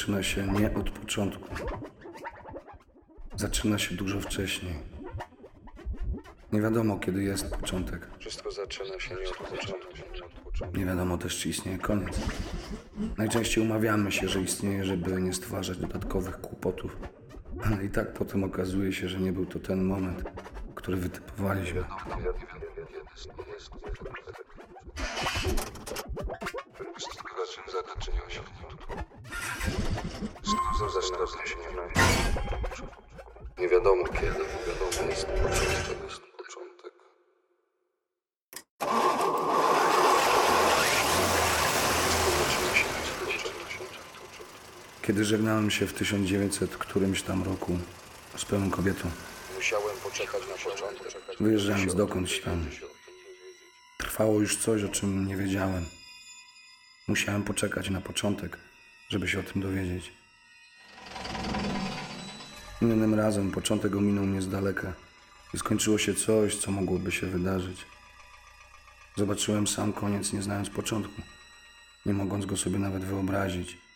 Zaczyna się nie od początku. Zaczyna się dużo wcześniej. Nie wiadomo, kiedy jest początek. Wszystko zaczyna się nie od początku. Nie wiadomo też, czy istnieje koniec. Najczęściej umawiamy się, że istnieje, żeby nie stwarzać dodatkowych kłopotów. Ale i tak potem okazuje się, że nie był to ten moment, który wytypowaliśmy. Kiedy żegnałem się w 1900 którymś tam roku z pełną kobietą, Musiałem poczekać na początek. wyjeżdżając dokądś tam, trwało już coś, o czym nie wiedziałem. Musiałem poczekać na początek, żeby się o tym dowiedzieć. Innym razem początek ominął mnie z daleka i skończyło się coś, co mogłoby się wydarzyć. Zobaczyłem sam koniec, nie znając początku, nie mogąc go sobie nawet wyobrazić.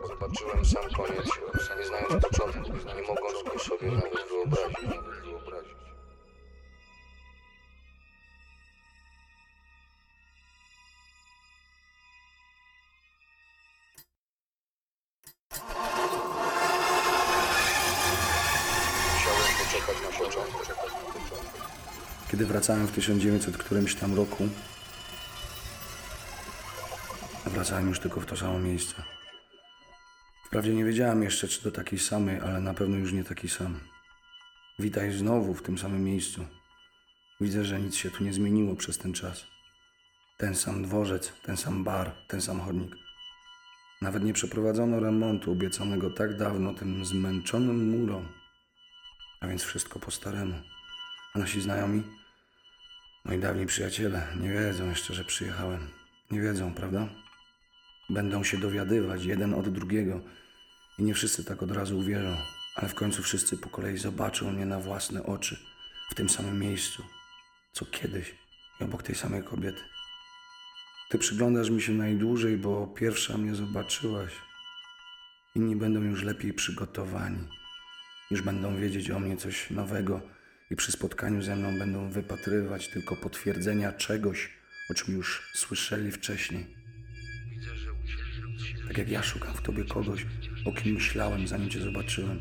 Bo zobaczyłem sam koniec, nie znając początku, nie mogąc go sobie. Nawet wyobrazić. Kiedy wracałem w 1900 którymś tam roku, wracałem już tylko w to samo miejsce. Wprawdzie nie wiedziałem jeszcze, czy do takiej samej, ale na pewno już nie taki sam. Witaj znowu w tym samym miejscu. Widzę, że nic się tu nie zmieniło przez ten czas. Ten sam dworzec, ten sam bar, ten sam chodnik. Nawet nie przeprowadzono remontu obiecanego tak dawno tym zmęczonym murom. A więc wszystko po staremu. A nasi znajomi? Moi dawni przyjaciele nie wiedzą jeszcze, że przyjechałem. Nie wiedzą, prawda? Będą się dowiadywać jeden od drugiego i nie wszyscy tak od razu uwierzą, ale w końcu wszyscy po kolei zobaczą mnie na własne oczy w tym samym miejscu, co kiedyś i obok tej samej kobiety. Ty przyglądasz mi się najdłużej, bo pierwsza mnie zobaczyłaś. Inni będą już lepiej przygotowani już będą wiedzieć o mnie coś nowego i przy spotkaniu ze mną będą wypatrywać tylko potwierdzenia czegoś, o czym już słyszeli wcześniej. Tak jak ja szukam w tobie kogoś, o kim myślałem, zanim cię zobaczyłem.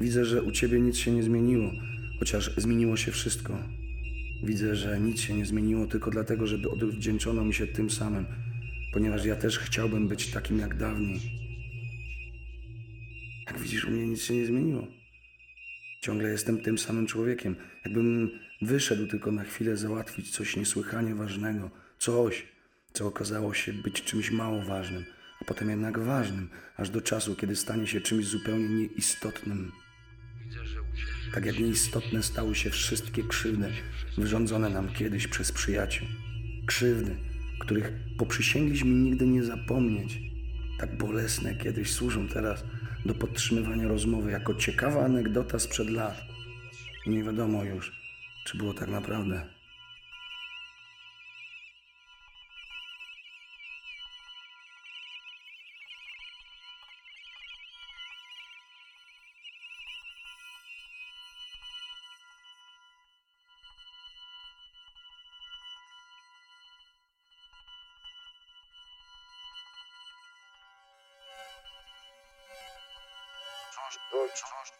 Widzę, że u ciebie nic się nie zmieniło, chociaż zmieniło się wszystko. Widzę, że nic się nie zmieniło tylko dlatego, żeby odwdzięczono mi się tym samym, ponieważ ja też chciałbym być takim jak dawniej. Jak widzisz, u mnie nic się nie zmieniło. Ciągle jestem tym samym człowiekiem. Jakbym wyszedł tylko na chwilę załatwić coś niesłychanie ważnego. Coś, co okazało się być czymś mało ważnym, a potem jednak ważnym, aż do czasu, kiedy stanie się czymś zupełnie nieistotnym. Tak jak nieistotne stały się wszystkie krzywdy wyrządzone nam kiedyś przez przyjaciół. Krzywdy, których poprzysięgliśmy nigdy nie zapomnieć. Tak bolesne kiedyś służą teraz do podtrzymywania rozmowy jako ciekawa anegdota sprzed lat. Nie wiadomo już, czy było tak naprawdę. Coś.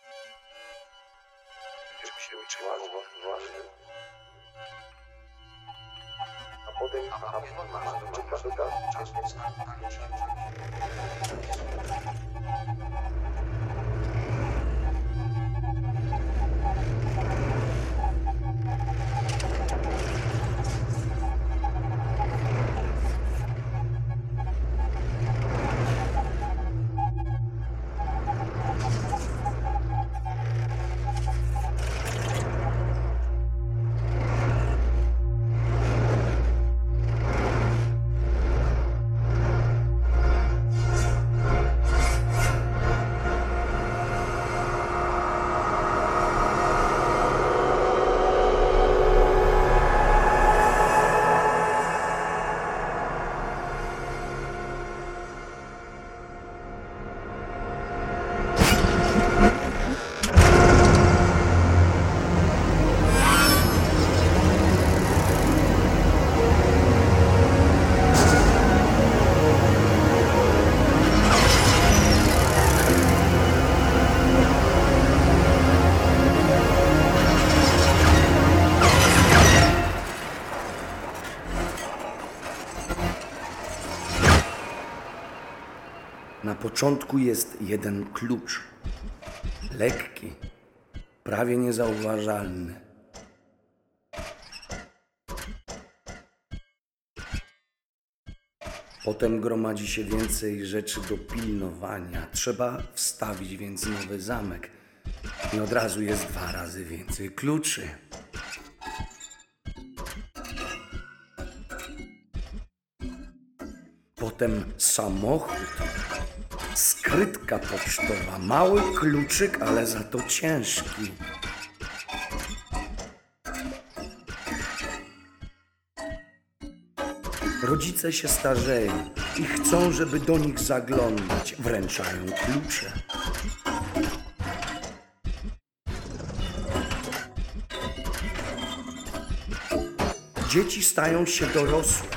Żeby się uczyła właśnie. A potem, masz, czeka, czeka, czas, początku jest jeden klucz. Lekki, prawie niezauważalny. Potem gromadzi się więcej rzeczy do pilnowania. Trzeba wstawić więc nowy zamek. I od razu jest dwa razy więcej kluczy. Potem samochód, skrytka pocztowa, mały kluczyk, ale za to ciężki. Rodzice się starzeją i chcą, żeby do nich zaglądać. Wręczają klucze. Dzieci stają się dorosłe,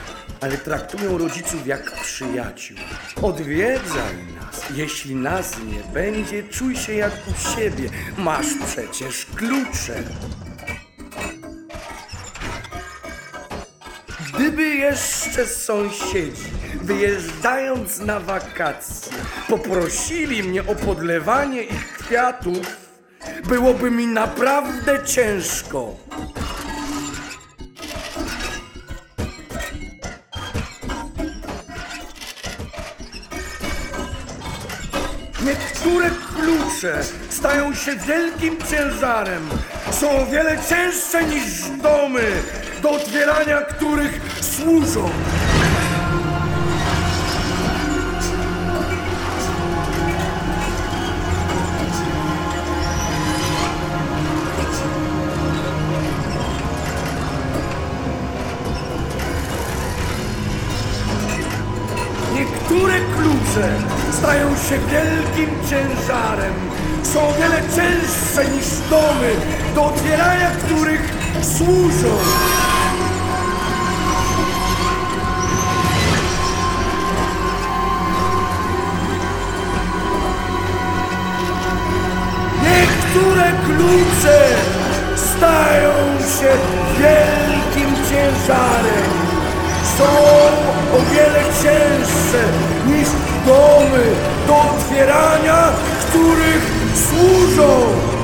ale traktują rodziców jak przyjaciół. Odwiedzaj. Jeśli nas nie będzie, czuj się jak u siebie. Masz przecież klucze. Gdyby jeszcze sąsiedzi, wyjeżdżając na wakacje, poprosili mnie o podlewanie ich kwiatów, byłoby mi naprawdę ciężko. Niektóre klucze stają się wielkim ciężarem. Są o wiele cięższe niż domy, do otwierania których służą. Do otwierania których służą. Niektóre klucze stają się wielkim ciężarem. Są o wiele cięższe niż domy, do otwierania których służą.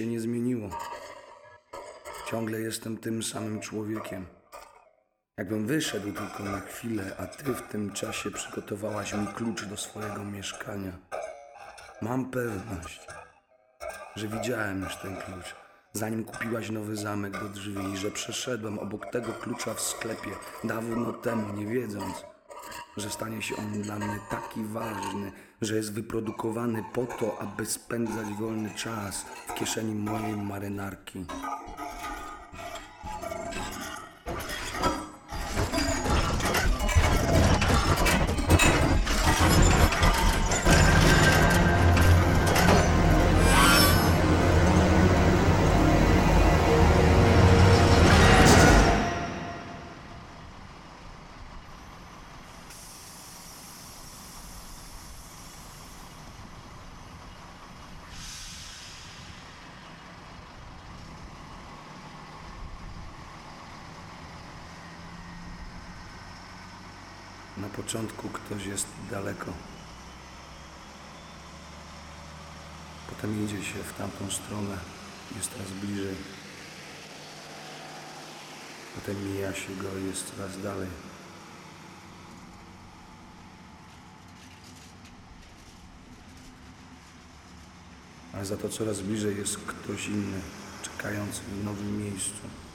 Się nie zmieniło. Ciągle jestem tym samym człowiekiem. Jakbym wyszedł tylko na chwilę, a ty w tym czasie przygotowałaś mi klucz do swojego mieszkania. Mam pewność, że widziałem już ten klucz, zanim kupiłaś nowy zamek do drzwi, i że przeszedłem obok tego klucza w sklepie dawno temu, nie wiedząc, że stanie się on dla mnie taki ważny, że jest wyprodukowany po to, aby spędzać wolny czas w kieszeni mojej marynarki. Początku ktoś jest daleko. Potem idzie się w tamtą stronę, jest coraz bliżej. Potem mija się go jest coraz dalej. Ale za to coraz bliżej jest ktoś inny, czekający w nowym miejscu.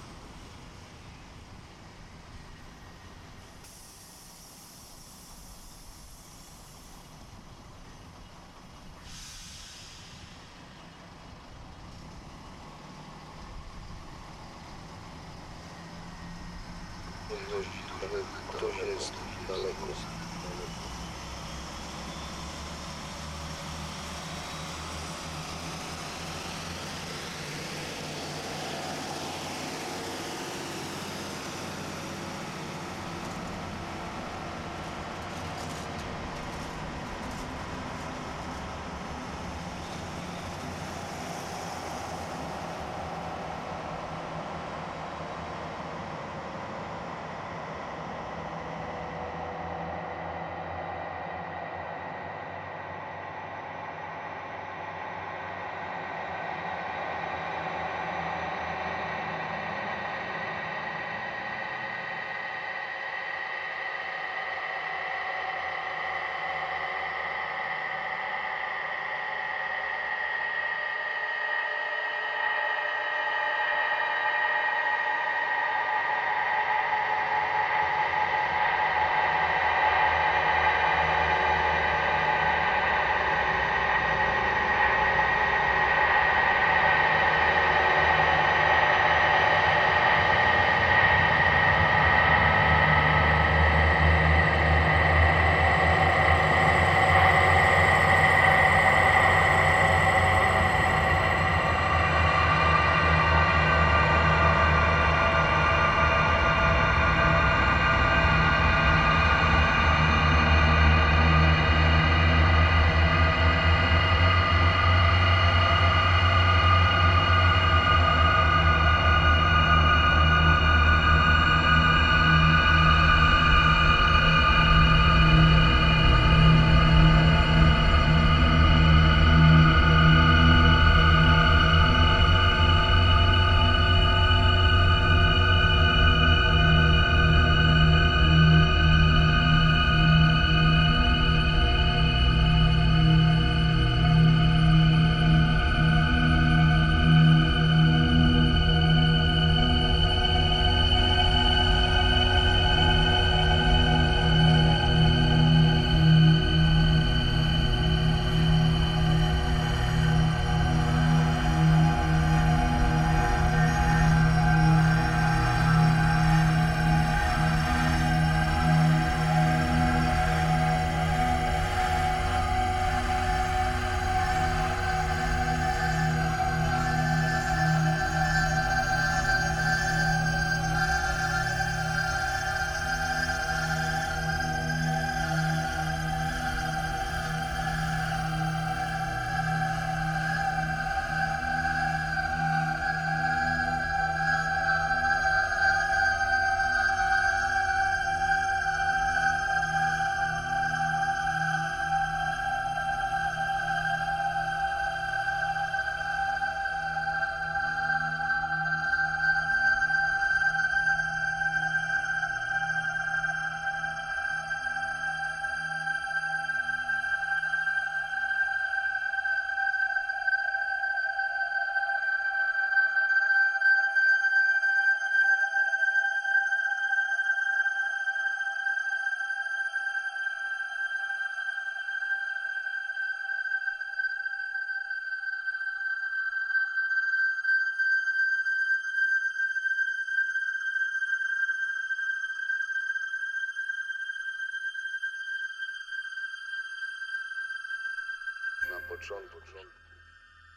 Na początku.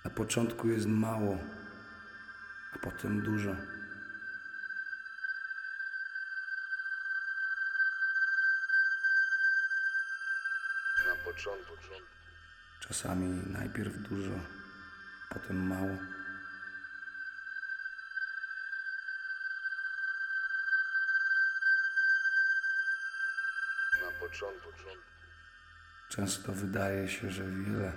Na początku jest mało, a potem dużo. Na początku. Czasami najpierw dużo, potem mało. Na początku. Często wydaje się, że wiele.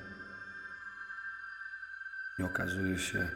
Nie okazuje się